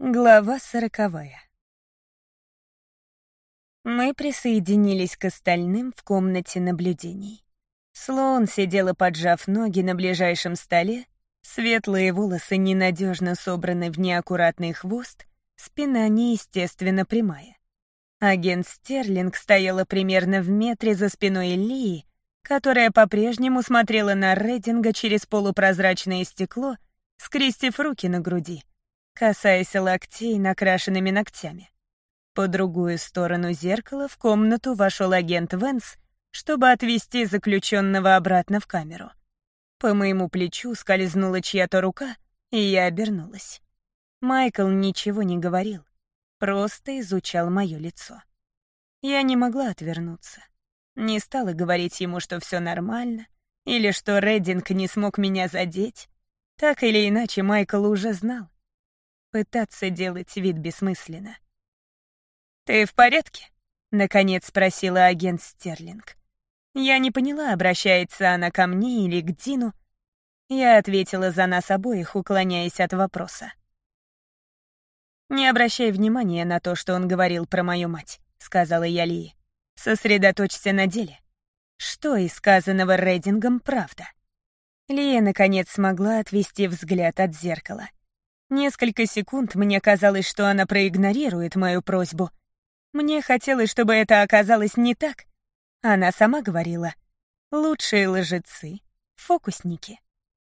Глава сороковая. Мы присоединились к остальным в комнате наблюдений. Слоун сидела, поджав ноги на ближайшем столе, светлые волосы ненадежно собраны в неаккуратный хвост, спина неестественно прямая. Агент Стерлинг стояла примерно в метре за спиной Лии, которая по-прежнему смотрела на Рединга через полупрозрачное стекло, скрестив руки на груди — касаясь локтей накрашенными ногтями. По другую сторону зеркала в комнату вошел агент Венс, чтобы отвезти заключенного обратно в камеру. По моему плечу скользнула чья-то рука, и я обернулась. Майкл ничего не говорил, просто изучал мое лицо. Я не могла отвернуться. Не стала говорить ему, что все нормально, или что Реддинг не смог меня задеть. Так или иначе, Майкл уже знал. Пытаться делать вид бессмысленно. «Ты в порядке?» — наконец спросила агент Стерлинг. Я не поняла, обращается она ко мне или к Дину. Я ответила за нас обоих, уклоняясь от вопроса. «Не обращай внимания на то, что он говорил про мою мать», — сказала я Лии. «Сосредоточься на деле. Что из сказанного Рейдингом правда?» Лия, наконец, смогла отвести взгляд от зеркала. Несколько секунд мне казалось, что она проигнорирует мою просьбу. Мне хотелось, чтобы это оказалось не так. Она сама говорила. Лучшие лжецы — фокусники.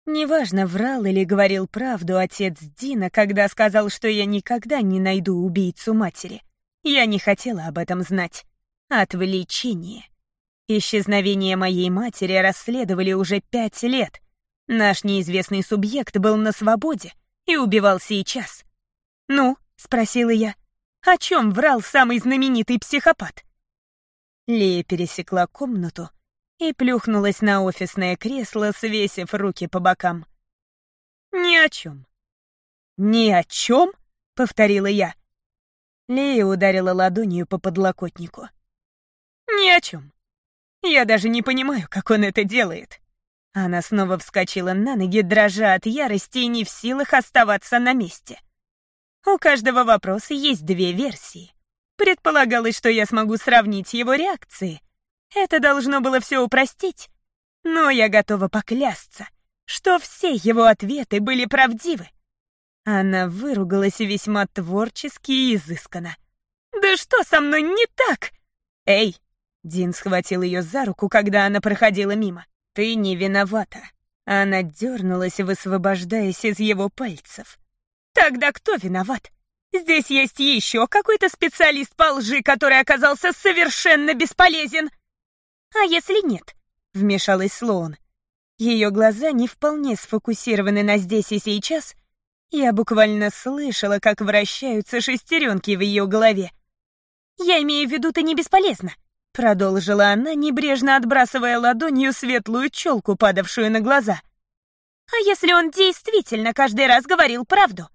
Неважно, врал или говорил правду отец Дина, когда сказал, что я никогда не найду убийцу матери. Я не хотела об этом знать. Отвлечение. Исчезновение моей матери расследовали уже пять лет. Наш неизвестный субъект был на свободе — и убивал сейчас. «Ну?» — спросила я. «О чем врал самый знаменитый психопат?» Лея пересекла комнату и плюхнулась на офисное кресло, свесив руки по бокам. «Ни о чем». «Ни о чем?» — повторила я. Лея ударила ладонью по подлокотнику. «Ни о чем. Я даже не понимаю, как он это делает». Она снова вскочила на ноги, дрожа от ярости и не в силах оставаться на месте. У каждого вопроса есть две версии. Предполагалось, что я смогу сравнить его реакции. Это должно было все упростить. Но я готова поклясться, что все его ответы были правдивы. Она выругалась весьма творчески и изысканно. «Да что со мной не так?» «Эй!» Дин схватил ее за руку, когда она проходила мимо. «Ты не виновата». Она дернулась, высвобождаясь из его пальцев. «Тогда кто виноват? Здесь есть еще какой-то специалист по лжи, который оказался совершенно бесполезен». «А если нет?» — вмешалась Слоун. Ее глаза не вполне сфокусированы на здесь и сейчас. Я буквально слышала, как вращаются шестеренки в ее голове. «Я имею в виду, ты не бесполезна. Продолжила она, небрежно отбрасывая ладонью светлую челку, падавшую на глаза. «А если он действительно каждый раз говорил правду?»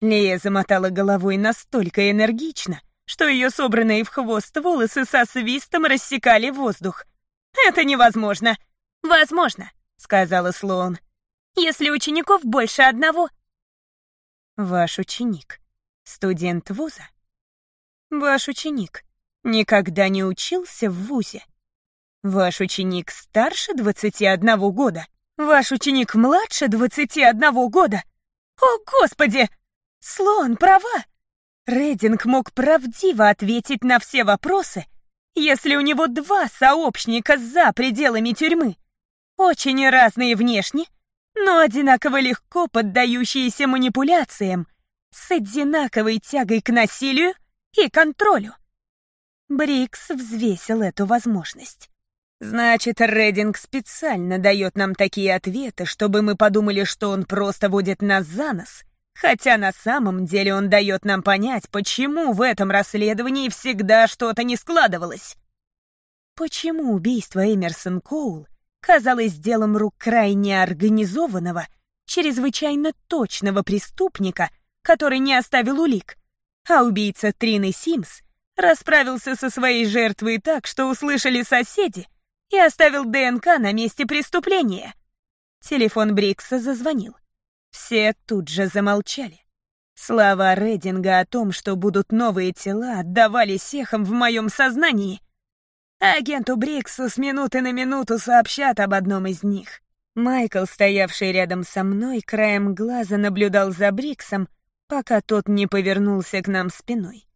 Лея замотала головой настолько энергично, что ее собранные в хвост волосы со свистом рассекали воздух. «Это невозможно!» «Возможно», — сказала Слоун. «Если учеников больше одного...» «Ваш ученик. Студент вуза?» «Ваш ученик», Никогда не учился в ВУЗе. Ваш ученик старше 21 года. Ваш ученик младше 21 года. О, Господи! Слон права. Рединг мог правдиво ответить на все вопросы, если у него два сообщника за пределами тюрьмы. Очень разные внешне, но одинаково легко поддающиеся манипуляциям, с одинаковой тягой к насилию и контролю. Брикс взвесил эту возможность. Значит, Рединг специально дает нам такие ответы, чтобы мы подумали, что он просто водит нас за нос, хотя на самом деле он дает нам понять, почему в этом расследовании всегда что-то не складывалось. Почему убийство Эмерсон Коул казалось делом рук крайне организованного, чрезвычайно точного преступника, который не оставил улик, а убийца Трины Симс — Расправился со своей жертвой так, что услышали соседи, и оставил ДНК на месте преступления. Телефон Брикса зазвонил. Все тут же замолчали. Слова Рединга о том, что будут новые тела, отдавались эхом в моем сознании. Агенту Бриксу с минуты на минуту сообщат об одном из них. Майкл, стоявший рядом со мной, краем глаза наблюдал за Бриксом, пока тот не повернулся к нам спиной.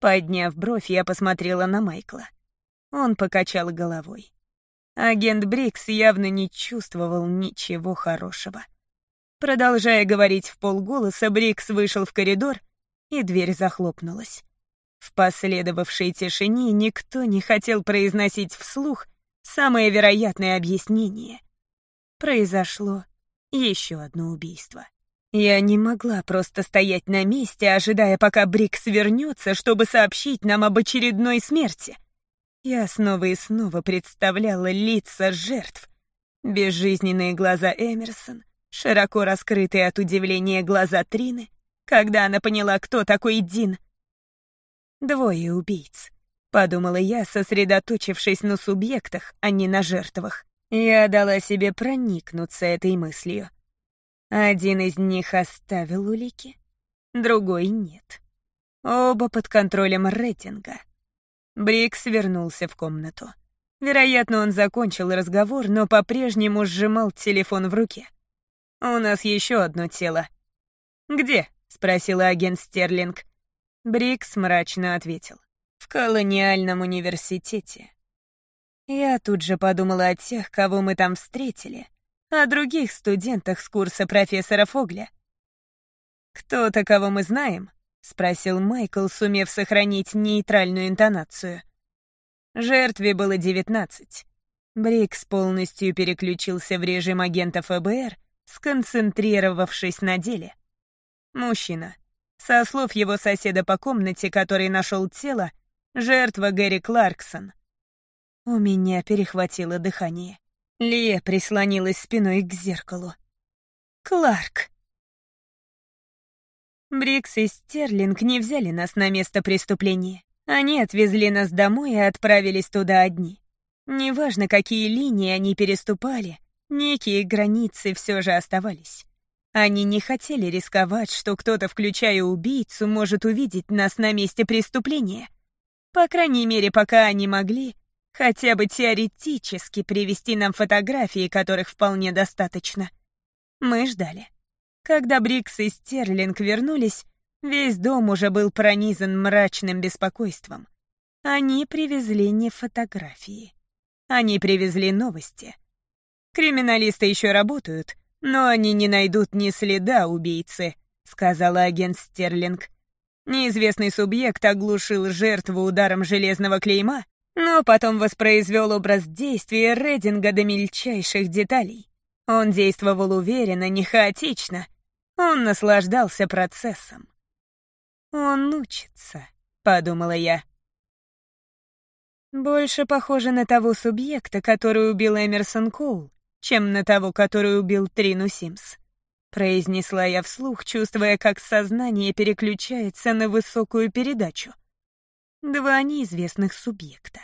Подняв бровь, я посмотрела на Майкла. Он покачал головой. Агент Брикс явно не чувствовал ничего хорошего. Продолжая говорить в полголоса, Брикс вышел в коридор, и дверь захлопнулась. В последовавшей тишине никто не хотел произносить вслух самое вероятное объяснение. Произошло еще одно убийство. Я не могла просто стоять на месте, ожидая, пока Брикс вернется, чтобы сообщить нам об очередной смерти. Я снова и снова представляла лица жертв. Безжизненные глаза Эмерсон, широко раскрытые от удивления глаза Трины, когда она поняла, кто такой Дин — Двое убийц. Подумала я, сосредоточившись на субъектах, а не на жертвах. Я дала себе проникнуться этой мыслью. Один из них оставил улики, другой нет. Оба под контролем рейтинга. Брикс вернулся в комнату. Вероятно, он закончил разговор, но по-прежнему сжимал телефон в руке. «У нас еще одно тело». «Где?» — спросила агент Стерлинг. Брикс мрачно ответил. «В колониальном университете». Я тут же подумала о тех, кого мы там встретили, о других студентах с курса профессора Фогля. «Кто-то, кого мы знаем?» — спросил Майкл, сумев сохранить нейтральную интонацию. Жертве было девятнадцать. Брикс полностью переключился в режим агента ФБР, сконцентрировавшись на деле. Мужчина, со слов его соседа по комнате, который нашел тело, жертва Гэри Кларксон. У меня перехватило дыхание. Лия прислонилась спиной к зеркалу. «Кларк!» Брикс и Стерлинг не взяли нас на место преступления. Они отвезли нас домой и отправились туда одни. Неважно, какие линии они переступали, некие границы все же оставались. Они не хотели рисковать, что кто-то, включая убийцу, может увидеть нас на месте преступления. По крайней мере, пока они могли хотя бы теоретически привести нам фотографии, которых вполне достаточно. Мы ждали. Когда Брикс и Стерлинг вернулись, весь дом уже был пронизан мрачным беспокойством. Они привезли не фотографии. Они привезли новости. Криминалисты еще работают, «Но они не найдут ни следа убийцы», — сказала агент Стерлинг. Неизвестный субъект оглушил жертву ударом железного клейма, но потом воспроизвел образ действия Рединга до мельчайших деталей. Он действовал уверенно, не хаотично. Он наслаждался процессом. «Он учится», — подумала я. Больше похоже на того субъекта, который убил Эмерсон Коул, чем на того, который убил Трину Симс. Произнесла я вслух, чувствуя, как сознание переключается на высокую передачу. Два неизвестных субъекта.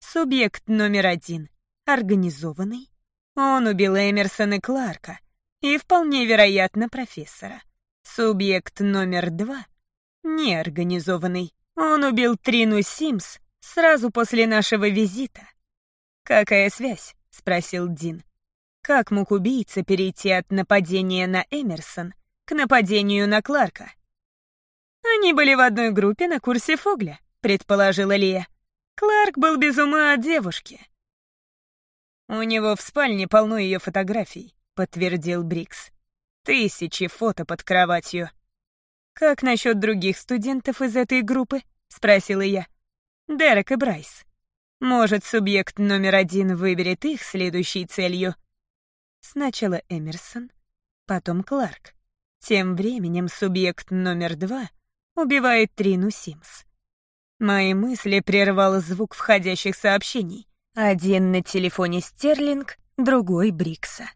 Субъект номер один — организованный. Он убил Эмерсона Кларка и, вполне вероятно, профессора. Субъект номер два — неорганизованный. Он убил Трину Симс сразу после нашего визита. «Какая связь?» — спросил Дин. Как мог убийца перейти от нападения на Эмерсон к нападению на Кларка? Они были в одной группе на курсе Фогля, предположила Лия. Кларк был без ума от девушки. У него в спальне полно ее фотографий, подтвердил Брикс. Тысячи фото под кроватью. Как насчет других студентов из этой группы? спросила я. Дерек и Брайс. Может, субъект номер один выберет их следующей целью? Сначала Эмерсон, потом Кларк. Тем временем субъект номер два убивает Трину Симс. Мои мысли прервал звук входящих сообщений. Один на телефоне Стерлинг, другой Брикса.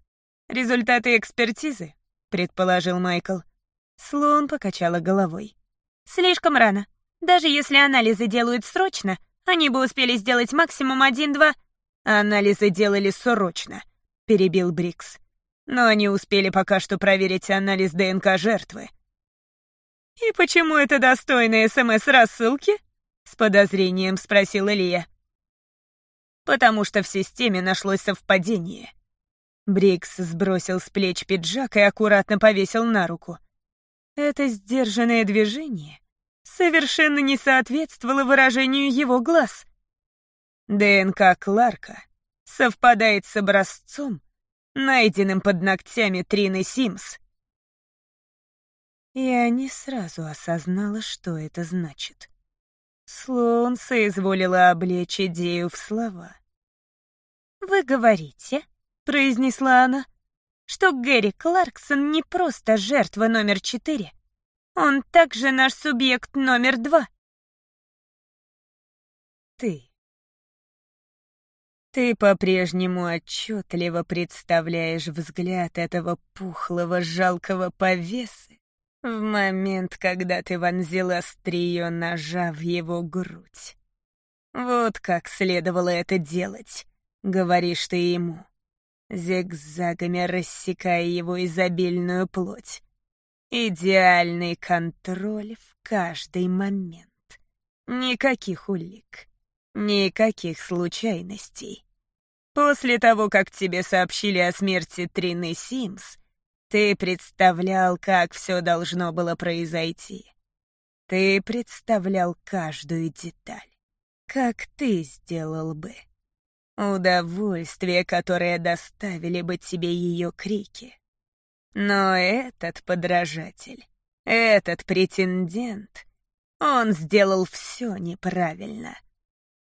«Результаты экспертизы», — предположил Майкл. Слон покачала головой. «Слишком рано. Даже если анализы делают срочно, они бы успели сделать максимум один-два. Анализы делали срочно», — перебил Брикс. «Но они успели пока что проверить анализ ДНК жертвы». «И почему это достойно СМС-рассылки?» — с подозрением спросила Лия. «Потому что в системе нашлось совпадение». Брикс сбросил с плеч пиджак и аккуратно повесил на руку. Это сдержанное движение совершенно не соответствовало выражению его глаз. ДНК Кларка совпадает с образцом, найденным под ногтями Трины Симс. Я не сразу осознала, что это значит. Слоун соизволила облечь идею в слова. «Вы говорите», — произнесла она, — «что Гэри Кларксон не просто жертва номер четыре. Он также наш субъект номер два». «Ты», ты по-прежнему отчетливо представляешь взгляд этого пухлого, жалкого повесы в момент, когда ты вонзила острие ножа в его грудь. Вот как следовало это делать, говоришь ты ему, зигзагами рассекая его изобильную плоть. Идеальный контроль в каждый момент. Никаких улик, никаких случайностей. После того, как тебе сообщили о смерти Трины Симс, ты представлял, как все должно было произойти. Ты представлял каждую деталь. Как ты сделал бы. Удовольствие, которое доставили бы тебе ее крики. Но этот подражатель, этот претендент, он сделал все неправильно.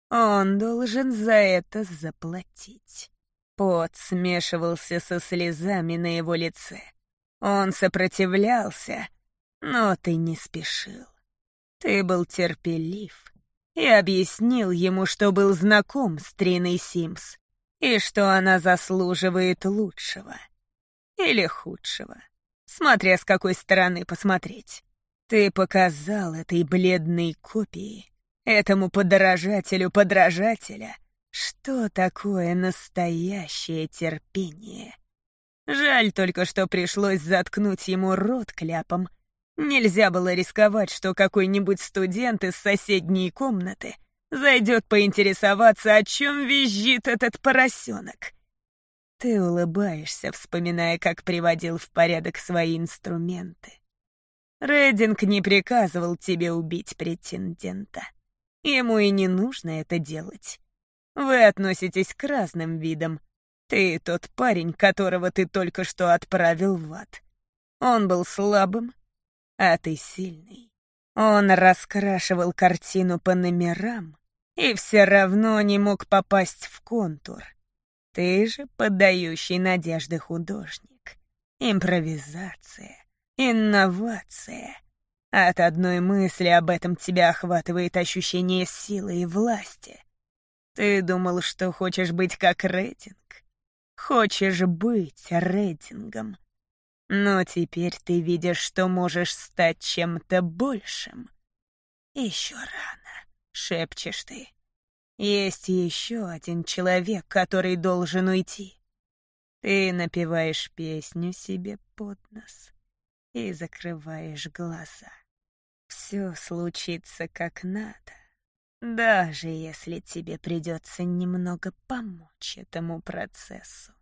Он должен за это заплатить. Пот смешивался со слезами на его лице. Он сопротивлялся, но ты не спешил. Ты был терпелив и объяснил ему, что был знаком с Триной Симс и что она заслуживает лучшего или худшего, смотря с какой стороны посмотреть. Ты показал этой бледной копии, этому подражателю подражателя, что такое настоящее терпение. Жаль только, что пришлось заткнуть ему рот кляпом. Нельзя было рисковать, что какой-нибудь студент из соседней комнаты зайдет поинтересоваться, о чем визжит этот поросенок. Ты улыбаешься, вспоминая, как приводил в порядок свои инструменты. Рединг не приказывал тебе убить претендента. Ему и не нужно это делать. Вы относитесь к разным видам. Ты тот парень, которого ты только что отправил в ад. Он был слабым, а ты сильный. Он раскрашивал картину по номерам и все равно не мог попасть в контур. Ты же поддающий надежды художник. Импровизация, инновация, от одной мысли об этом тебя охватывает ощущение силы и власти. Ты думал, что хочешь быть как рейтинг? Хочешь быть рейтингом. Но теперь ты видишь, что можешь стать чем-то большим. Еще рано, шепчешь ты. Есть еще один человек, который должен уйти. Ты напеваешь песню себе под нос и закрываешь глаза все случится как надо, даже если тебе придется немного помочь этому процессу.